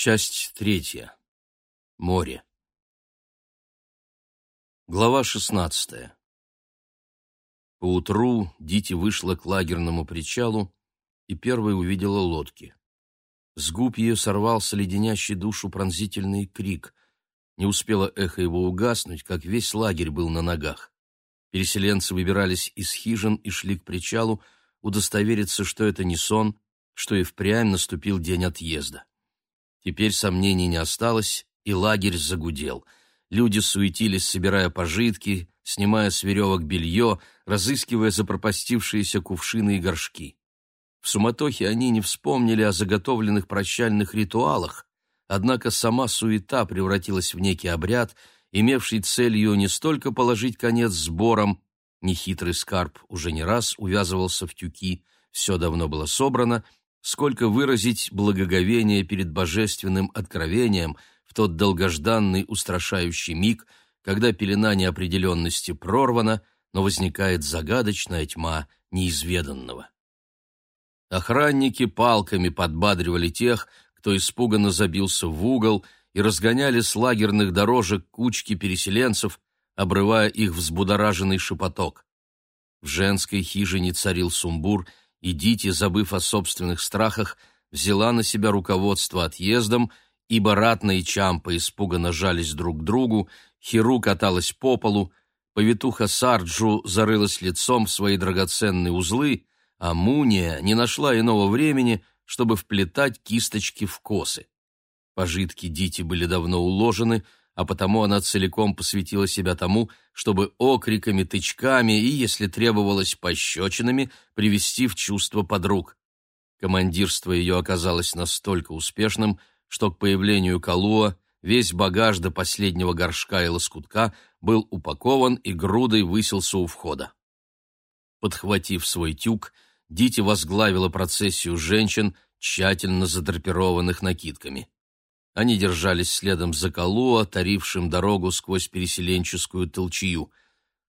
Часть третья. Море. Глава шестнадцатая. Поутру Дити вышла к лагерному причалу и первой увидела лодки. С губ ее сорвался леденящий душу пронзительный крик. Не успело эхо его угаснуть, как весь лагерь был на ногах. Переселенцы выбирались из хижин и шли к причалу, удостовериться, что это не сон, что и впрямь наступил день отъезда. Теперь сомнений не осталось, и лагерь загудел. Люди суетились, собирая пожитки, снимая с веревок белье, разыскивая запропастившиеся кувшины и горшки. В суматохе они не вспомнили о заготовленных прощальных ритуалах, однако сама суета превратилась в некий обряд, имевший целью не столько положить конец сборам, нехитрый скарб уже не раз увязывался в тюки, все давно было собрано — сколько выразить благоговение перед божественным откровением в тот долгожданный устрашающий миг, когда пелена неопределенности прорвана, но возникает загадочная тьма неизведанного. Охранники палками подбадривали тех, кто испуганно забился в угол, и разгоняли с лагерных дорожек кучки переселенцев, обрывая их взбудораженный шепоток. В женской хижине царил сумбур — и Дити, забыв о собственных страхах, взяла на себя руководство отъездом, ибо Ратна и Чампа испуганно жались друг к другу, Хиру каталась по полу, повитуха Сарджу зарылась лицом в свои драгоценные узлы, а Муния не нашла иного времени, чтобы вплетать кисточки в косы. Пожитки Дити были давно уложены, а потому она целиком посвятила себя тому, чтобы окриками, тычками и, если требовалось, пощечинами привести в чувство подруг. Командирство ее оказалось настолько успешным, что к появлению Калуа весь багаж до последнего горшка и лоскутка был упакован и грудой высился у входа. Подхватив свой тюк, Дити возглавила процессию женщин, тщательно задрапированных накидками. Они держались следом за Калуа, тарившим дорогу сквозь переселенческую толчью.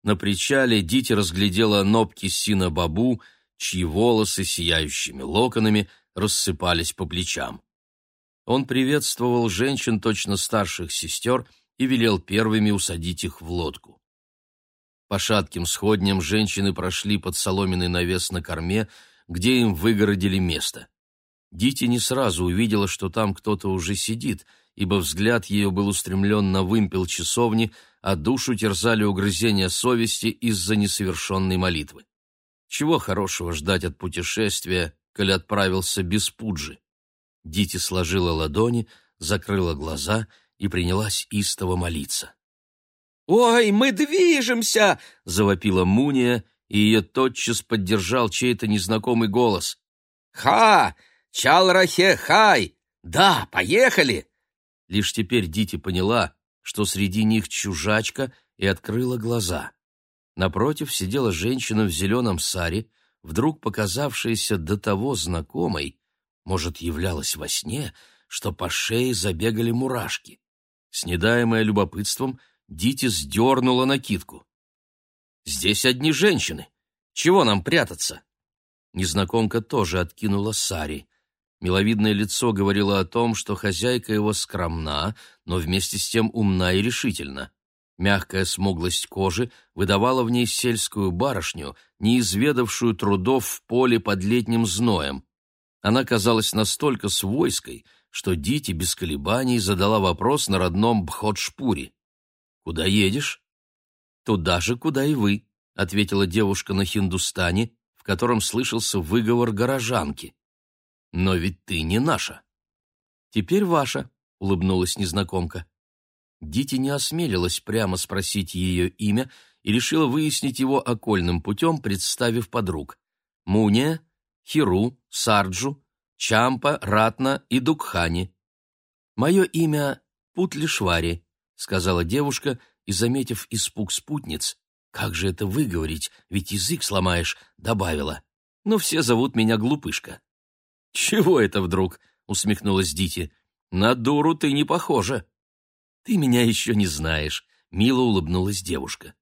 На причале Дити разглядела нобки Сина Бабу, чьи волосы сияющими локонами рассыпались по плечам. Он приветствовал женщин точно старших сестер и велел первыми усадить их в лодку. По шатким сходням женщины прошли под соломенный навес на корме, где им выгородили место. Дити не сразу увидела, что там кто-то уже сидит, ибо взгляд ее был устремлен на вымпел часовни, а душу терзали угрызения совести из-за несовершенной молитвы. Чего хорошего ждать от путешествия, коли отправился без пуджи? Дити сложила ладони, закрыла глаза и принялась истово молиться. «Ой, мы движемся!» — завопила Муния, и ее тотчас поддержал чей-то незнакомый голос. «Ха! Чалрахе-хай! Да, поехали!» Лишь теперь Дити поняла, что среди них чужачка, и открыла глаза. Напротив сидела женщина в зеленом саре, вдруг показавшаяся до того знакомой, может, являлась во сне, что по шее забегали мурашки. Снедаемая любопытством, Дити сдернула накидку. «Здесь одни женщины. Чего нам прятаться?» Незнакомка тоже откинула сари. Миловидное лицо говорило о том, что хозяйка его скромна, но вместе с тем умна и решительна. Мягкая смуглость кожи выдавала в ней сельскую барышню, не изведавшую трудов в поле под летним зноем. Она казалась настолько свойской, что Дити без колебаний задала вопрос на родном Бходшпуре. «Куда едешь?» «Туда же, куда и вы», — ответила девушка на хиндустане, в котором слышался выговор горожанки. Но ведь ты не наша. Теперь ваша, улыбнулась незнакомка. Дити не осмелилась прямо спросить ее имя и решила выяснить его окольным путем, представив подруг. Муния, Хиру, Сарджу, Чампа, Ратна и Дукхани. «Мое имя Путлишвари», — сказала девушка, и, заметив испуг спутниц, «Как же это выговорить, ведь язык сломаешь», — добавила. «Но все зовут меня Глупышка». «Чего это вдруг?» — усмехнулась Дити. «На дуру ты не похожа». «Ты меня еще не знаешь», — мило улыбнулась девушка.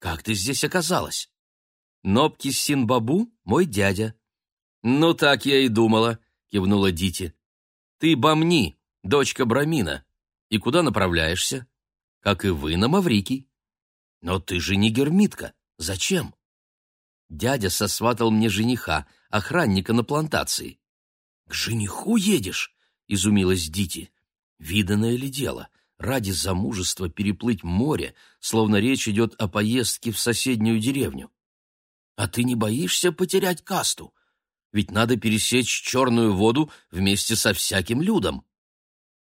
«Как ты здесь оказалась?» «Нобки Синбабу — мой дядя». «Ну, так я и думала», — кивнула Дити. «Ты бомни, дочка Брамина. И куда направляешься? Как и вы, на Маврикий. Но ты же не гермитка. Зачем? Дядя сосватал мне жениха, охранника на плантации. К жениху едешь? Изумилась Дити. Виданное ли дело? Ради замужества переплыть море, словно речь идет о поездке в соседнюю деревню. А ты не боишься потерять касту? Ведь надо пересечь черную воду вместе со всяким людом.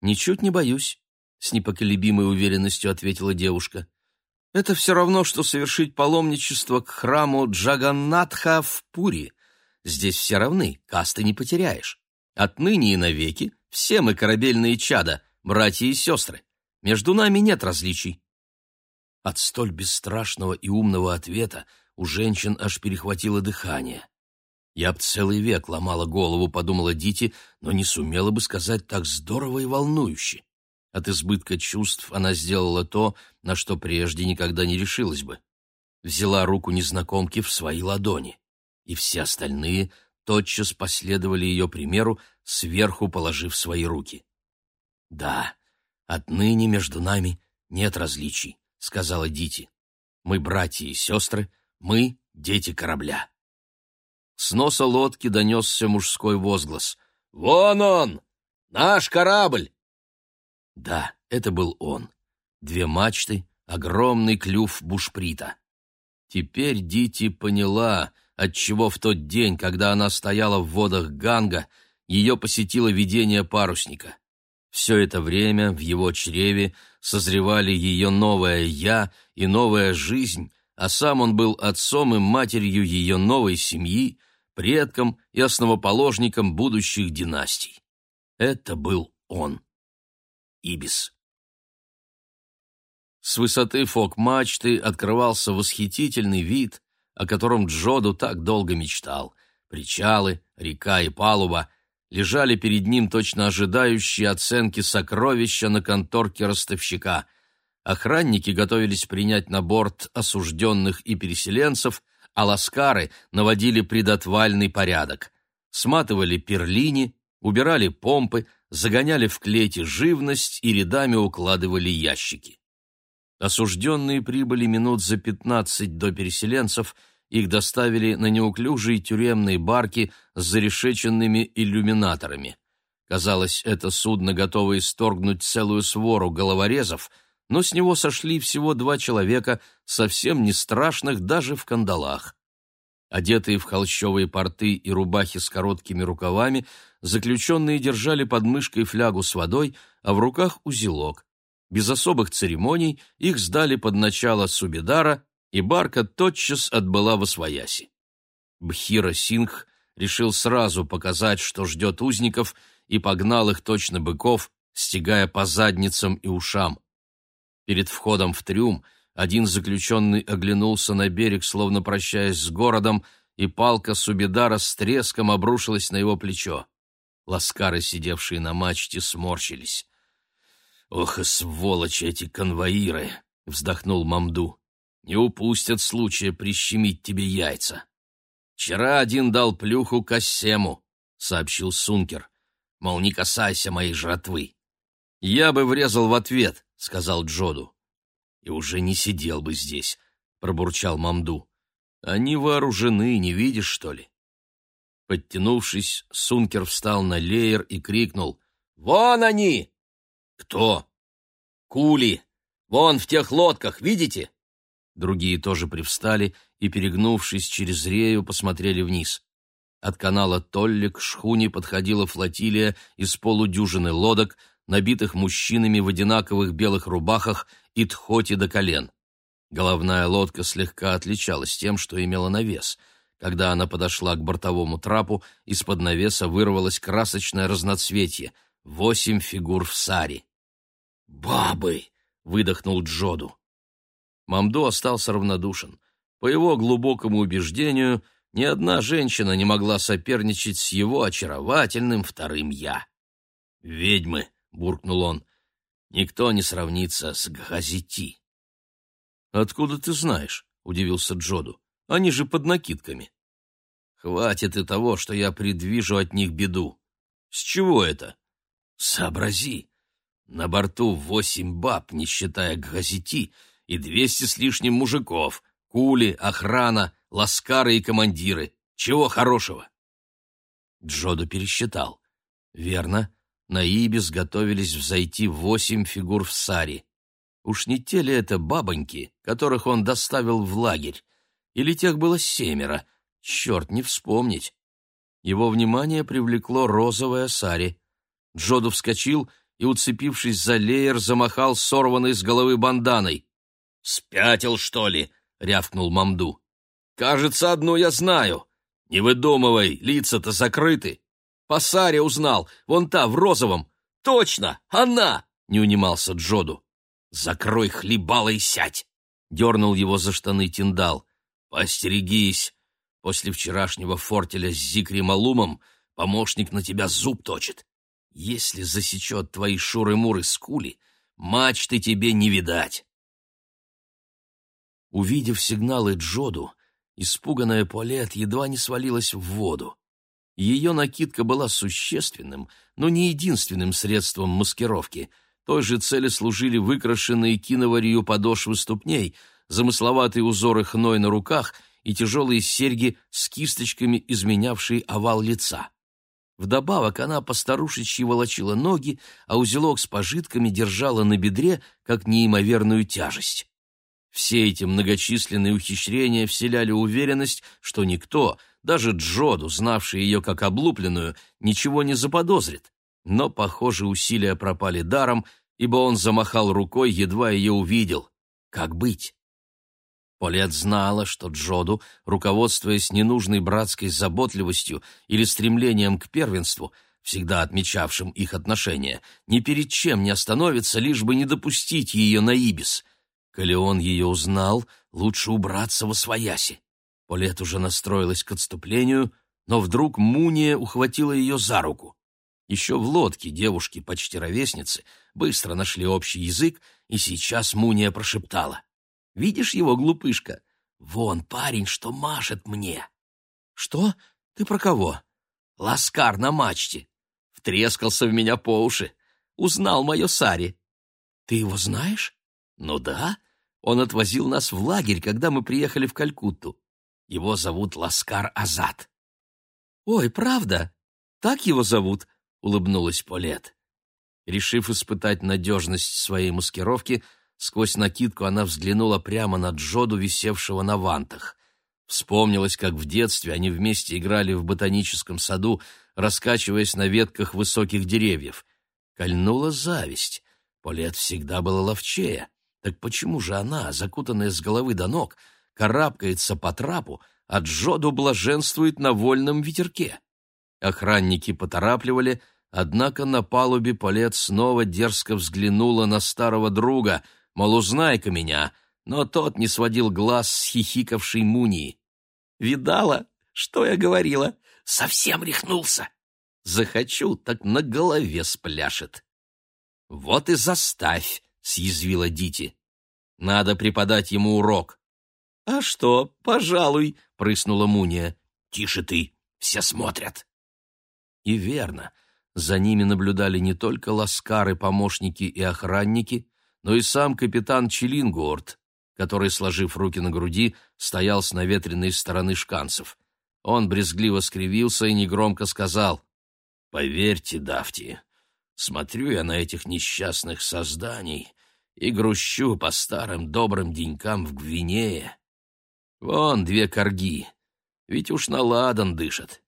Ничуть не боюсь, с непоколебимой уверенностью ответила девушка. Это все равно, что совершить паломничество к храму Джаганнатха в Пури. Здесь все равны, касты не потеряешь. Отныне и навеки все мы корабельные чада, братья и сестры. Между нами нет различий. От столь бесстрашного и умного ответа у женщин аж перехватило дыхание. Я б целый век ломала голову, подумала Дити, но не сумела бы сказать так здорово и волнующе. От избытка чувств она сделала то, на что прежде никогда не решилась бы. Взяла руку незнакомки в свои ладони, и все остальные тотчас последовали ее примеру, сверху положив свои руки. «Да, отныне между нами нет различий», — сказала Дити. «Мы братья и сестры, мы — дети корабля». С носа лодки донесся мужской возглас. «Вон он! Наш корабль!» Да, это был он. Две мачты, огромный клюв бушприта. Теперь Дити поняла, отчего в тот день, когда она стояла в водах Ганга, ее посетило видение парусника. Все это время в его чреве созревали ее новое «я» и новая жизнь, а сам он был отцом и матерью ее новой семьи, предком и основоположником будущих династий. Это был он. Ибис. С высоты фок-мачты открывался восхитительный вид, о котором Джоду так долго мечтал. Причалы, река и палуба лежали перед ним точно ожидающие оценки сокровища на конторке ростовщика. Охранники готовились принять на борт осужденных и переселенцев, а ласкары наводили предотвальный порядок. Сматывали перлини, убирали помпы, загоняли в клети живность и рядами укладывали ящики. Осужденные прибыли минут за пятнадцать до переселенцев, их доставили на неуклюжие тюремные барки с зарешеченными иллюминаторами. Казалось, это судно готово исторгнуть целую свору головорезов — но с него сошли всего два человека, совсем не страшных даже в кандалах. Одетые в холщовые порты и рубахи с короткими рукавами, заключенные держали под мышкой флягу с водой, а в руках узелок. Без особых церемоний их сдали под начало Субедара, и барка тотчас отбыла во свояси. Бхира Сингх решил сразу показать, что ждет узников, и погнал их точно быков, стегая по задницам и ушам. Перед входом в трюм один заключенный оглянулся на берег, словно прощаясь с городом, и палка Субидара с треском обрушилась на его плечо. Ласкары, сидевшие на мачте, сморщились. «Ох и сволочи эти конвоиры!» — вздохнул Мамду. «Не упустят случая прищемить тебе яйца». «Вчера один дал плюху Кассему», — сообщил Сункер. «Мол, не касайся моей жратвы». Я бы врезал в ответ, — сказал Джоду. «И уже не сидел бы здесь», — пробурчал Мамду. «Они вооружены, не видишь, что ли?» Подтянувшись, Сункер встал на леер и крикнул. «Вон они!» «Кто?» «Кули! Вон в тех лодках, видите?» Другие тоже привстали и, перегнувшись через рею, посмотрели вниз. От канала Толли к шхуне подходила флотилия из полудюжины лодок — набитых мужчинами в одинаковых белых рубахах и тхоти до колен. Головная лодка слегка отличалась тем, что имела навес. Когда она подошла к бортовому трапу, из-под навеса вырвалось красочное разноцветье — восемь фигур в саре. «Бабы!» — выдохнул Джоду. Мамдо остался равнодушен. По его глубокому убеждению, ни одна женщина не могла соперничать с его очаровательным вторым «я». «Ведьмы!» — буркнул он. «Никто не сравнится с Газити». «Откуда ты знаешь?» — удивился Джоду. «Они же под накидками». «Хватит и того, что я предвижу от них беду». «С чего это?» Сообрази, на борту восемь баб, не считая газети, и двести с лишним мужиков, кули, охрана, ласкары и командиры. Чего хорошего? Джоду пересчитал. Верно, на Ибис готовились взойти восемь фигур в саре. Уж не те ли это бабоньки, которых он доставил в лагерь? Или тех было семеро? Черт, не вспомнить. Его внимание привлекло розовое сари. Джоду вскочил и, уцепившись за леер, замахал сорванной с головы банданой. «Спятил, что ли?» — рявкнул Мамду. «Кажется, одну я знаю. Не выдумывай, лица-то закрыты. По Саре узнал, вон та, в розовом. Точно, она!» — не унимался Джоду. «Закрой хлебало и сядь!» — дернул его за штаны Тиндал. «Постерегись! После вчерашнего фортеля с Зикри Малумом помощник на тебя зуб точит. Если засечет твои шуры-муры с кули, мачты тебе не видать!» Увидев сигналы Джоду, испуганная Полет едва не свалилась в воду. Ее накидка была существенным, но не единственным средством маскировки — той же цели служили выкрашенные киноварью подошвы ступней, замысловатые узоры хной на руках и тяжелые серьги с кисточками, изменявшие овал лица. Вдобавок она постарушечьи волочила ноги, а узелок с пожитками держала на бедре, как неимоверную тяжесть. Все эти многочисленные ухищрения вселяли уверенность, что никто, даже Джоду, знавший ее как облупленную, ничего не заподозрит. Но, похоже, усилия пропали даром, ибо он замахал рукой, едва ее увидел. Как быть? Полет знала, что Джоду, руководствуясь ненужной братской заботливостью или стремлением к первенству, всегда отмечавшим их отношения, ни перед чем не остановится, лишь бы не допустить ее на Ибис. Коли он ее узнал, лучше убраться во свояси. Полет уже настроилась к отступлению, но вдруг Муния ухватила ее за руку. Еще в лодке девушки, почти ровесницы, быстро нашли общий язык, и сейчас Муния прошептала. «Видишь его, глупышка? Вон парень, что машет мне!» «Что? Ты про кого?» «Ласкар на мачте. Втрескался в меня по уши. Узнал мое Сари». «Ты его знаешь?» «Ну да. Он отвозил нас в лагерь, когда мы приехали в Калькутту. Его зовут Ласкар Азат». «Ой, правда? Так его зовут?» — улыбнулась Полет. Решив испытать надежность своей маскировки, сквозь накидку она взглянула прямо на Джоду, висевшего на вантах. Вспомнилось, как в детстве они вместе играли в ботаническом саду, раскачиваясь на ветках высоких деревьев. Кольнула зависть. Полет всегда была ловчее. Так почему же она, закутанная с головы до ног, карабкается по трапу, а Джоду блаженствует на вольном ветерке? Охранники поторапливали, Однако на палубе Полет снова дерзко взглянула на старого друга, мол, узнай-ка меня, но тот не сводил глаз с хихикавшей Мунии. «Видала, что я говорила? Совсем рехнулся. Захочу, так на голове спляшет». «Вот и заставь», — съязвила Дити. «Надо преподать ему урок». «А что, пожалуй», — прыснула Муния. «Тише ты, все смотрят». И верно, за ними наблюдали не только ласкары, помощники и охранники, но и сам капитан Челингуорт, который, сложив руки на груди, стоял с наветренной стороны шканцев. Он брезгливо скривился и негромко сказал, «Поверьте, Дафти, смотрю я на этих несчастных созданий и грущу по старым добрым денькам в Гвинее. Вон две корги, ведь уж на ладан дышат».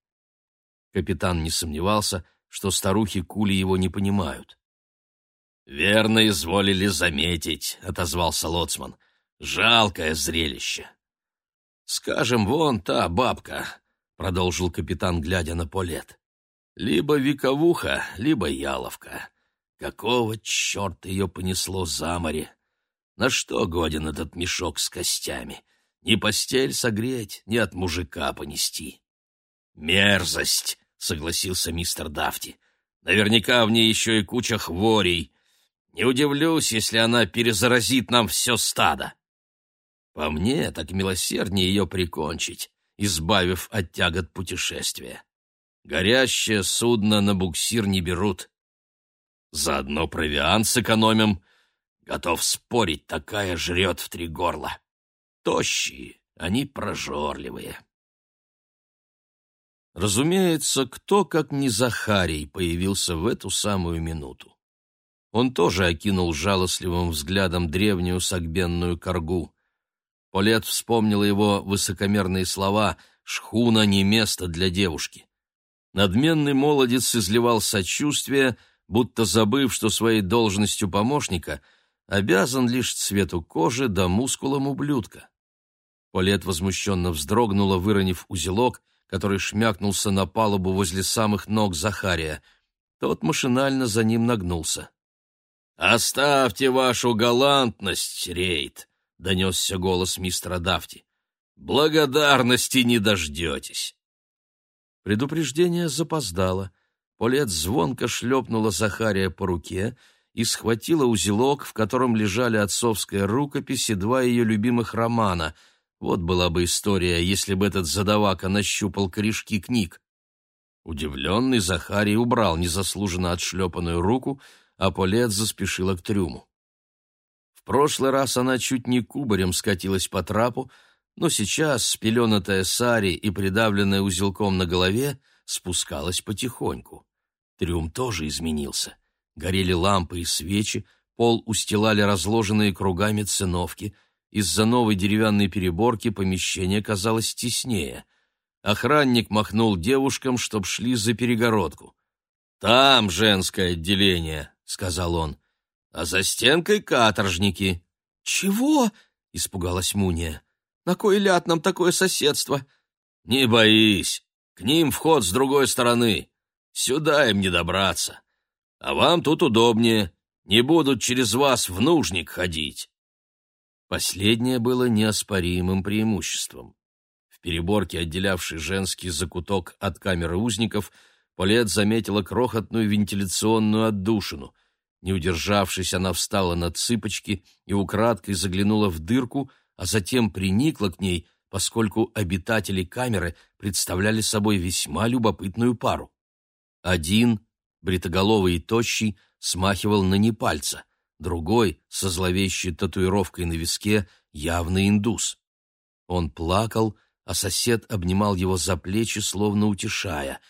Капитан не сомневался, что старухи-кули его не понимают. «Верно изволили заметить», — отозвался Лоцман. «Жалкое зрелище». «Скажем, вон та бабка», — продолжил капитан, глядя на Полет. «Либо вековуха, либо яловка. Какого черта ее понесло за море? На что годен этот мешок с костями? Ни постель согреть, ни от мужика понести». «Мерзость!» согласился мистер Дафти. Наверняка в ней еще и куча хворей. Не удивлюсь, если она перезаразит нам все стадо. По мне, так милосерднее ее прикончить, избавив от тягот путешествия. Горящее судно на буксир не берут. Заодно провиант сэкономим. Готов спорить, такая жрет в три горла. Тощие, они прожорливые. Разумеется, кто, как не Захарий, появился в эту самую минуту. Он тоже окинул жалостливым взглядом древнюю сагбенную коргу. Полет вспомнила его высокомерные слова «шхуна не место для девушки». Надменный молодец изливал сочувствие, будто забыв, что своей должностью помощника обязан лишь цвету кожи да мускулам ублюдка. Полет возмущенно вздрогнула, выронив узелок, который шмякнулся на палубу возле самых ног Захария. Тот машинально за ним нагнулся. «Оставьте вашу галантность, Рейд!» — донесся голос мистера Дафти. «Благодарности не дождетесь!» Предупреждение запоздало. Полет звонко шлепнула Захария по руке и схватила узелок, в котором лежали отцовская рукопись и два ее любимых романа. Вот была бы история, если бы этот задавака нащупал корешки книг. Удивленный Захарий убрал незаслуженно отшлепанную руку, а Полет заспешила к трюму. В прошлый раз она чуть не кубарем скатилась по трапу, но сейчас, спеленатая сари и придавленная узелком на голове, спускалась потихоньку. Трюм тоже изменился. Горели лампы и свечи, пол устилали разложенные кругами циновки. Из-за новой деревянной переборки помещение казалось теснее. Охранник махнул девушкам, чтоб шли за перегородку. «Там женское отделение», — сказал он, — «а за стенкой каторжники». «Чего?» — испугалась Муния. На кой ляд нам такое соседство? Не боись, к ним вход с другой стороны. Сюда им не добраться. А вам тут удобнее, не будут через вас в нужник ходить. Последнее было неоспоримым преимуществом. В переборке, отделявшей женский закуток от камеры узников, Полет заметила крохотную вентиляционную отдушину. Не удержавшись, она встала на цыпочки и украдкой заглянула в дырку — а затем приникла к ней, поскольку обитатели камеры представляли собой весьма любопытную пару. Один, бритоголовый и тощий, смахивал на непальца, другой, со зловещей татуировкой на виске, явный индус. Он плакал, а сосед обнимал его за плечи, словно утешая.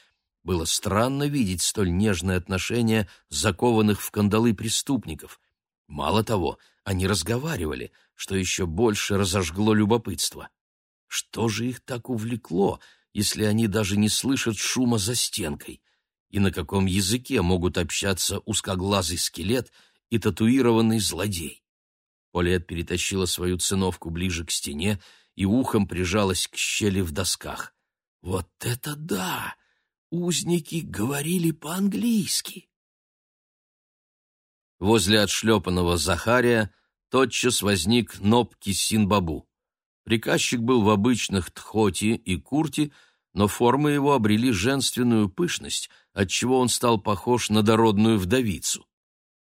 Было странно видеть столь нежное отношение закованных в кандалы преступников. Мало того, они разговаривали, что еще больше разожгло любопытство. Что же их так увлекло, если они даже не слышат шума за стенкой? И на каком языке могут общаться узкоглазый скелет и татуированный злодей? Полет перетащила свою циновку ближе к стене и ухом прижалась к щели в досках. Вот это да! Узники говорили по-английски. Возле отшлепанного Захария тотчас возник Нобки Синбабу. Приказчик был в обычных тхоти и курте, но формы его обрели женственную пышность, отчего он стал похож на дородную вдовицу.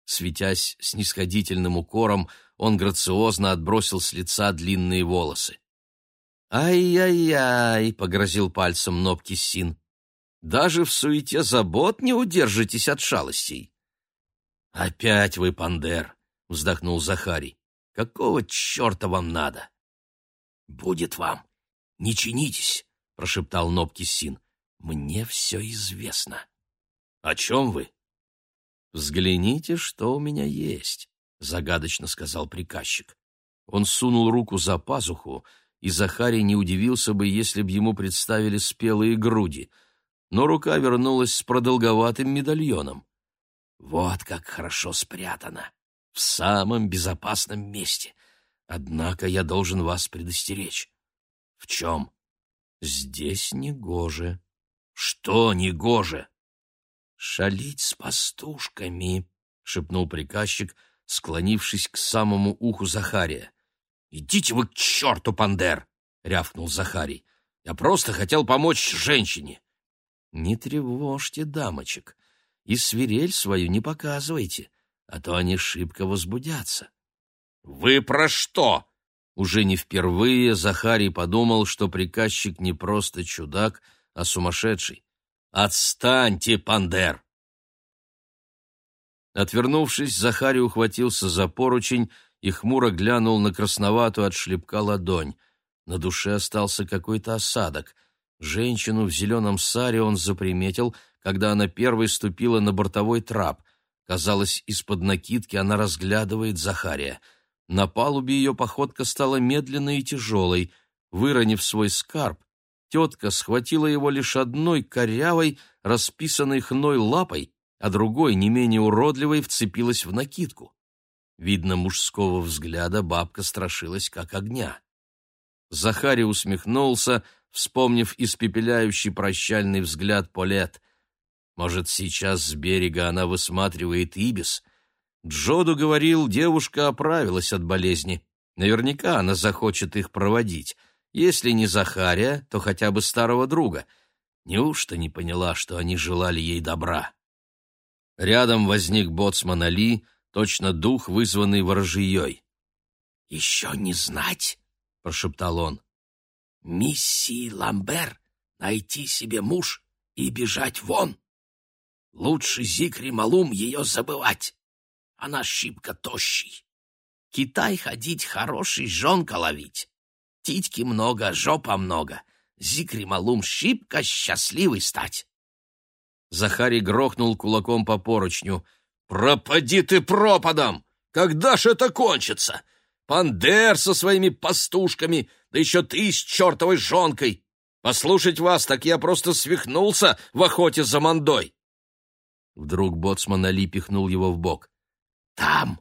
Светясь снисходительным укором, он грациозно отбросил с лица длинные волосы. «Ай-яй-яй!» — погрозил пальцем Нобки Син. «Даже в суете забот не удержитесь от шалостей!» «Опять вы, Пандер!» — вздохнул Захарий. Какого черта вам надо? — Будет вам. Не чинитесь, — прошептал Нобки Син. — Мне все известно. — О чем вы? — Взгляните, что у меня есть, — загадочно сказал приказчик. Он сунул руку за пазуху, и Захарий не удивился бы, если б ему представили спелые груди, но рука вернулась с продолговатым медальоном. Вот как хорошо спрятано! в самом безопасном месте. Однако я должен вас предостеречь. В чем? Здесь не гоже. Что не гоже? Шалить с пастушками, шепнул приказчик, склонившись к самому уху Захария. Идите вы к черту, Пандер! рявкнул Захарий. Я просто хотел помочь женщине. Не тревожьте дамочек и свирель свою не показывайте а то они шибко возбудятся. «Вы про что?» Уже не впервые Захарий подумал, что приказчик не просто чудак, а сумасшедший. «Отстаньте, Пандер!» Отвернувшись, Захарий ухватился за поручень и хмуро глянул на красноватую от шлепка ладонь. На душе остался какой-то осадок. Женщину в зеленом саре он заприметил, когда она первой ступила на бортовой трап. Казалось, из-под накидки она разглядывает Захария. На палубе ее походка стала медленной и тяжелой. Выронив свой скарб, тетка схватила его лишь одной корявой, расписанной хной лапой, а другой, не менее уродливой, вцепилась в накидку. Видно, мужского взгляда бабка страшилась, как огня. Захарий усмехнулся, вспомнив испепеляющий прощальный взгляд Полет. Может, сейчас с берега она высматривает Ибис? Джоду говорил, девушка оправилась от болезни. Наверняка она захочет их проводить. Если не Захария, то хотя бы старого друга. Неужто не поняла, что они желали ей добра? Рядом возник боцман Али, точно дух, вызванный ворожьей. «Еще не знать», — прошептал он. «Миссии Ламбер найти себе муж и бежать вон. Лучше Зикри Малум ее забывать. Она шибко тощий. Китай ходить хороший, жонка ловить. Титьки много, жопа много. Зикри Малум шибко счастливый стать. Захарий грохнул кулаком по поручню. «Пропади ты пропадом! Когда ж это кончится? Пандер со своими пастушками, да еще ты с чертовой жонкой! Послушать вас, так я просто свихнулся в охоте за мандой!» Вдруг боцман Али пихнул его в бок. «Там!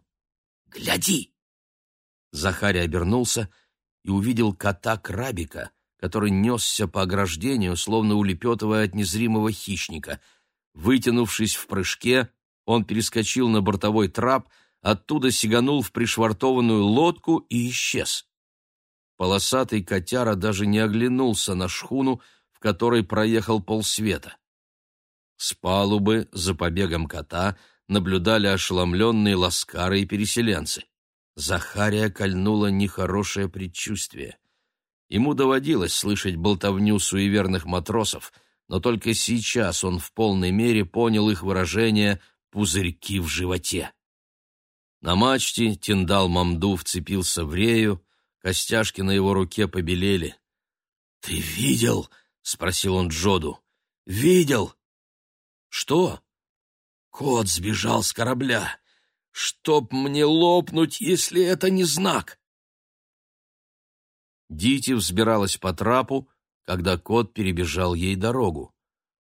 Гляди!» Захарий обернулся и увидел кота-крабика, который несся по ограждению, словно улепетывая от незримого хищника. Вытянувшись в прыжке, он перескочил на бортовой трап, оттуда сиганул в пришвартованную лодку и исчез. Полосатый котяра даже не оглянулся на шхуну, в которой проехал полсвета. С палубы за побегом кота наблюдали ошеломленные ласкары и переселенцы. Захария кольнуло нехорошее предчувствие. Ему доводилось слышать болтовню суеверных матросов, но только сейчас он в полной мере понял их выражение «пузырьки в животе». На мачте Тиндал Мамду вцепился в рею, костяшки на его руке побелели. «Ты видел?» — спросил он Джоду. «Видел?» «Что?» «Кот сбежал с корабля. Чтоб мне лопнуть, если это не знак!» Дити взбиралась по трапу, когда кот перебежал ей дорогу.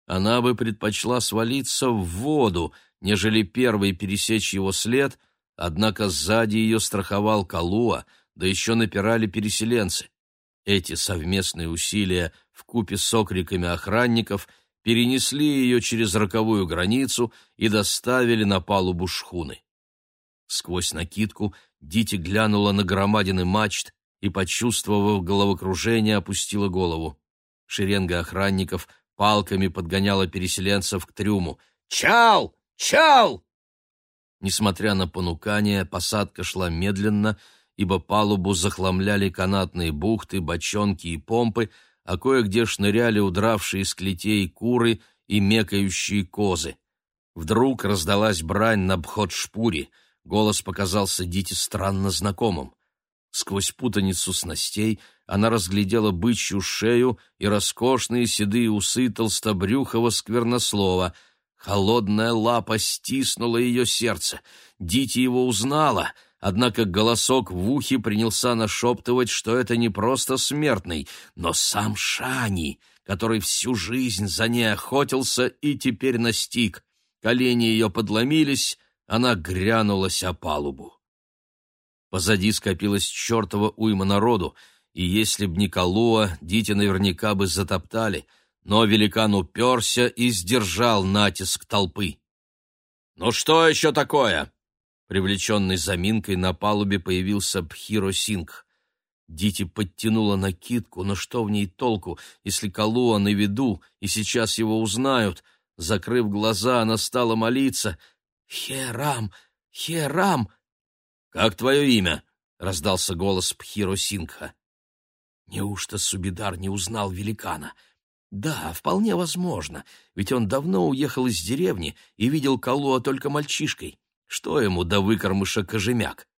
Она бы предпочла свалиться в воду, нежели первой пересечь его след, однако сзади ее страховал Калуа, да еще напирали переселенцы. Эти совместные усилия в купе с окриками охранников перенесли ее через роковую границу и доставили на палубу шхуны. Сквозь накидку Дити глянула на громадины мачт и, почувствовав головокружение, опустила голову. Шеренга охранников палками подгоняла переселенцев к трюму. «Чал! Чал!» Несмотря на понукание, посадка шла медленно, ибо палубу захламляли канатные бухты, бочонки и помпы, а кое-где шныряли удравшие из клетей куры и мекающие козы. Вдруг раздалась брань на бхот-шпуре — Голос показался Дите странно знакомым. Сквозь путаницу снастей она разглядела бычью шею и роскошные седые усы толстобрюхого сквернослова. Холодная лапа стиснула ее сердце. Дити его узнала, однако голосок в ухе принялся нашептывать, что это не просто смертный, но сам Шани, который всю жизнь за ней охотился и теперь настиг. Колени ее подломились, она грянулась о палубу. Позади скопилась чертова уйма народу, и если б не Калуа, Дити наверняка бы затоптали, но великан уперся и сдержал натиск толпы. «Ну что еще такое?» Привлеченный заминкой на палубе появился Пхиро Сингх. Дити подтянула накидку, но что в ней толку, если Калуа на виду, и сейчас его узнают? Закрыв глаза, она стала молиться — «Херам! Херам!» «Как твое имя?» — раздался голос Пхиро Сингха. Неужто Субидар не узнал великана? Да, вполне возможно, ведь он давно уехал из деревни и видел Калуа только мальчишкой. Что ему до выкормыша кожемяк?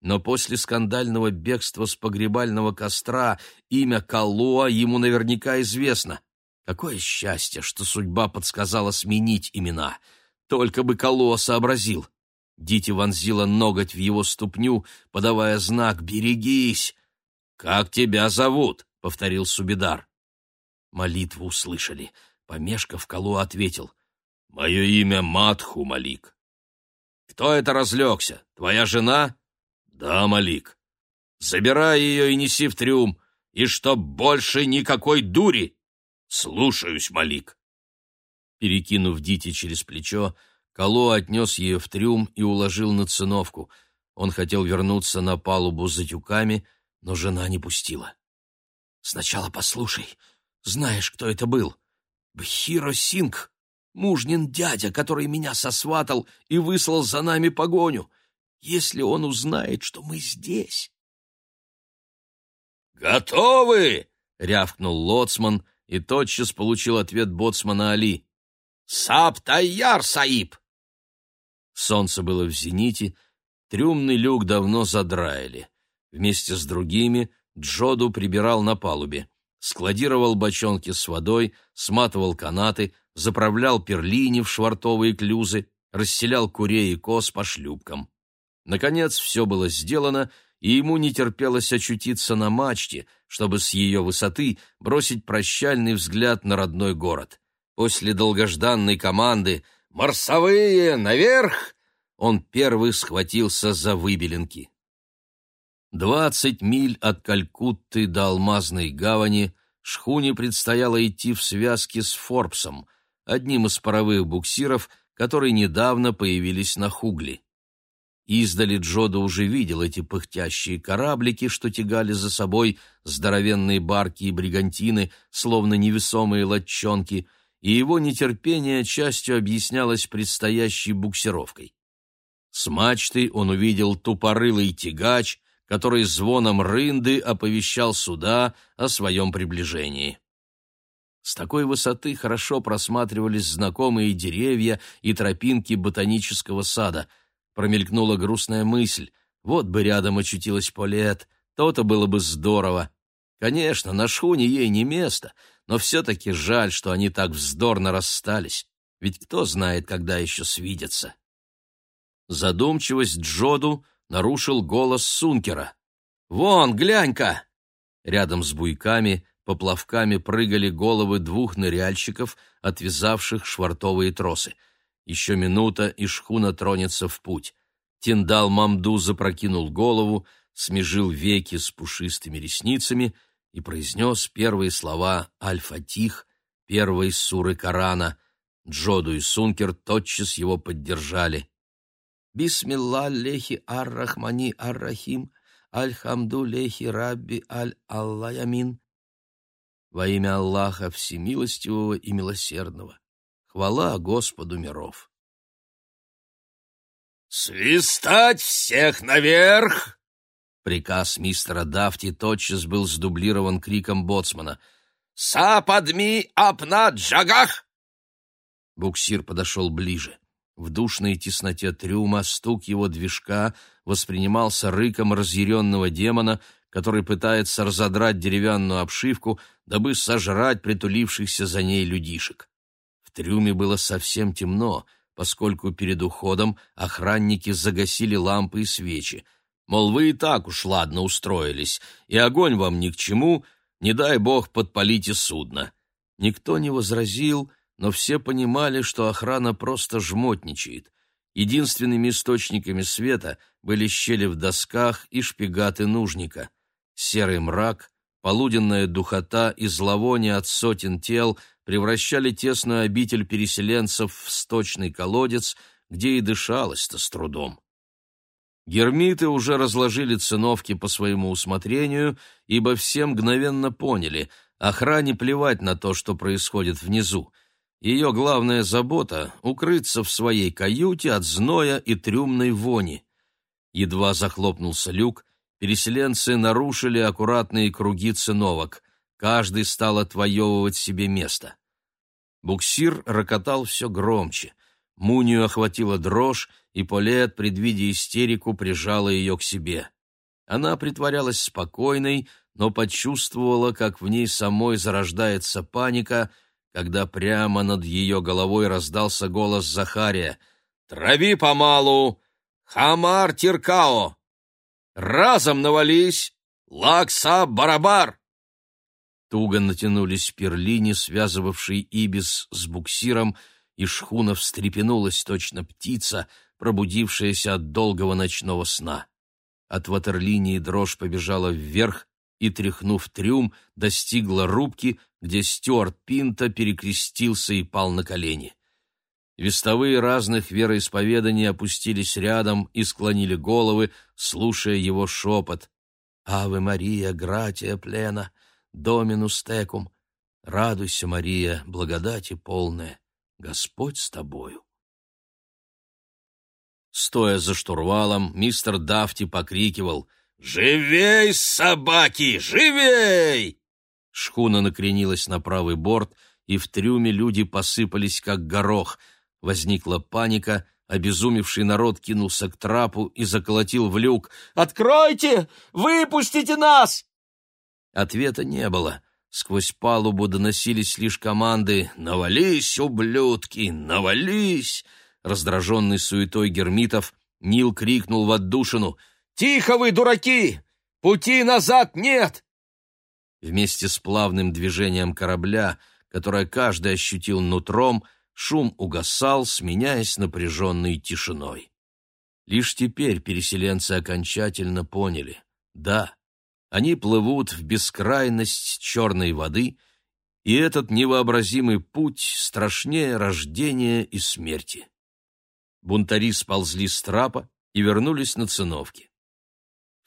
Но после скандального бегства с погребального костра имя Калуа ему наверняка известно. Какое счастье, что судьба подсказала сменить имена. Только бы Калуа сообразил. Дити вонзила ноготь в его ступню, подавая знак «Берегись!» «Как тебя зовут?» — повторил Субидар. Молитву услышали. Помешков, Калуа ответил. «Мое имя Матху, Малик». «Кто это разлегся? Твоя жена?» «Да, Малик». «Забирай ее и неси в трюм, и чтоб больше никакой дури!» «Слушаюсь, Малик». Перекинув Дити через плечо, Кало отнес ее в трюм и уложил на циновку. Он хотел вернуться на палубу за тюками, но жена не пустила. «Сначала послушай. Знаешь, кто это был? Бхиро Синг, мужнин дядя, который меня сосватал и выслал за нами погоню. Если он узнает, что мы здесь...» «Готовы!» — рявкнул лоцман и тотчас получил ответ боцмана Али. «Сап-тайяр, Саиб!» Солнце было в зените, трюмный люк давно задраили. Вместе с другими Джоду прибирал на палубе, складировал бочонки с водой, сматывал канаты, заправлял перлини в швартовые клюзы, расселял курей и коз по шлюпкам. Наконец все было сделано, и ему не терпелось очутиться на мачте, чтобы с ее высоты бросить прощальный взгляд на родной город. После долгожданной команды «Марсовые! Наверх!» он первый схватился за выбеленки. Двадцать миль от Калькутты до Алмазной гавани шхуне предстояло идти в связке с Форбсом, одним из паровых буксиров, которые недавно появились на Хугли. Издали Джода уже видел эти пыхтящие кораблики, что тягали за собой здоровенные барки и бригантины, словно невесомые лодчонки — и его нетерпение частью объяснялось предстоящей буксировкой. С мачты он увидел тупорылый тягач, который звоном рынды оповещал суда о своем приближении. С такой высоты хорошо просматривались знакомые деревья и тропинки ботанического сада. Промелькнула грустная мысль. Вот бы рядом очутилась Полет, то-то было бы здорово. Конечно, на шхуне ей не место, но все-таки жаль, что они так вздорно расстались, ведь кто знает, когда еще свидятся. Задумчивость Джоду нарушил голос Сункера. «Вон, глянь-ка!» Рядом с буйками поплавками прыгали головы двух ныряльщиков, отвязавших швартовые тросы. Еще минута, и шхуна тронется в путь. Тиндал Мамду запрокинул голову, смежил веки с пушистыми ресницами — и произнес первые слова «Аль-Фатих», первой суры Корана. Джоду и Сункер тотчас его поддержали. «Бисмилла лехи ар-Рахмани ар-Рахим, Аль-Хамду лехи Рабби аль-Аллаямин». Во имя Аллаха Всемилостивого и Милосердного. Хвала Господу миров. «Свистать всех наверх!» Приказ мистера Дафти тотчас был сдублирован криком боцмана. «Сападми апна джагах!» Буксир подошел ближе. В душной тесноте трюма стук его движка воспринимался рыком разъяренного демона, который пытается разодрать деревянную обшивку, дабы сожрать притулившихся за ней людишек. В трюме было совсем темно, поскольку перед уходом охранники загасили лампы и свечи — Мол, вы и так уж ладно устроились, и огонь вам ни к чему, не дай бог подпалите судно. Никто не возразил, но все понимали, что охрана просто жмотничает. Единственными источниками света были щели в досках и шпигаты нужника. Серый мрак, полуденная духота и зловоние от сотен тел превращали тесную обитель переселенцев в сточный колодец, где и дышалось-то с трудом. Гермиты уже разложили циновки по своему усмотрению, ибо все мгновенно поняли, охране плевать на то, что происходит внизу. Ее главная забота — укрыться в своей каюте от зноя и трюмной вони. Едва захлопнулся люк, переселенцы нарушили аккуратные круги циновок. Каждый стал отвоевывать себе место. Буксир рокотал все громче. Мунию охватила дрожь, и Полет, предвидя истерику, прижала ее к себе. Она притворялась спокойной, но почувствовала, как в ней самой зарождается паника, когда прямо над ее головой раздался голос Захария. «Трави помалу! Хамар Тиркао! Разом навались! Лакса Барабар!» Туго натянулись перлини, связывавшие Ибис с буксиром, и шхуна встрепенулась, точно птица, пробудившаяся от долгого ночного сна. От ватерлинии дрожь побежала вверх и, тряхнув трюм, достигла рубки, где Стюарт Пинта перекрестился и пал на колени. Вестовые разных вероисповеданий опустились рядом и склонили головы, слушая его шепот. «Аве Мария, гратия плена, доминус текум, радуйся, Мария, благодати полная, Господь с тобою». Стоя за штурвалом, мистер Дафти покрикивал «Живей, собаки, живей!» Шхуна накренилась на правый борт, и в трюме люди посыпались, как горох. Возникла паника, обезумевший народ кинулся к трапу и заколотил в люк. «Откройте! Выпустите нас!» Ответа не было. Сквозь палубу доносились лишь команды «Навались, ублюдки, навались!» Раздраженный суетой гермитов, Нил крикнул в отдушину «Тихо вы, дураки! Пути назад нет!» Вместе с плавным движением корабля, которое каждый ощутил нутром, шум угасал, сменяясь напряженной тишиной. Лишь теперь переселенцы окончательно поняли — да, они плывут в бескрайность черной воды, и этот невообразимый путь страшнее рождения и смерти бунтари сползли с трапа и вернулись на циновки.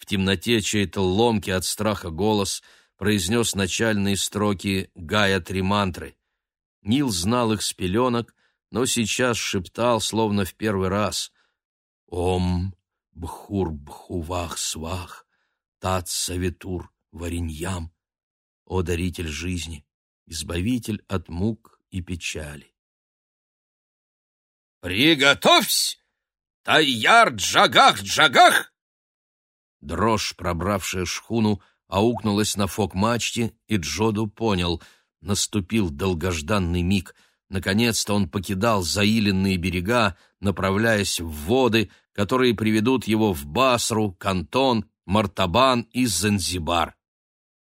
В темноте чей-то ломкий от страха голос произнес начальные строки Гая Тримантры. Нил знал их с пеленок, но сейчас шептал, словно в первый раз. «Ом бхур-бхувах-свах, тат-савитур вариньям, о даритель жизни, избавитель от мук и печали». «Приготовься! Тайяр-джагах-джагах!» Дрожь, пробравшая шхуну, аукнулась на фок-мачте, и Джоду понял — наступил долгожданный миг. Наконец-то он покидал заиленные берега, направляясь в воды, которые приведут его в Басру, Кантон, Мартабан и Занзибар.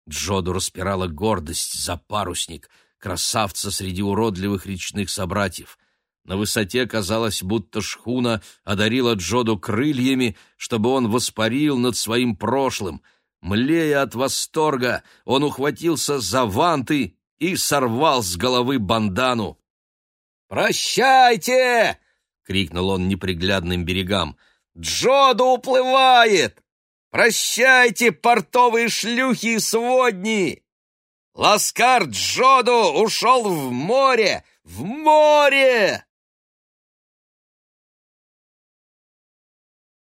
Джоду распирала гордость за парусник, красавца среди уродливых речных собратьев. На высоте казалось, будто шхуна одарила Джоду крыльями, чтобы он воспарил над своим прошлым. Млея от восторга, он ухватился за ванты и сорвал с головы бандану. «Прощайте!» — крикнул он неприглядным берегам. «Джоду уплывает! Прощайте, портовые шлюхи и сводни! Ласкар Джоду ушел в море! В море!»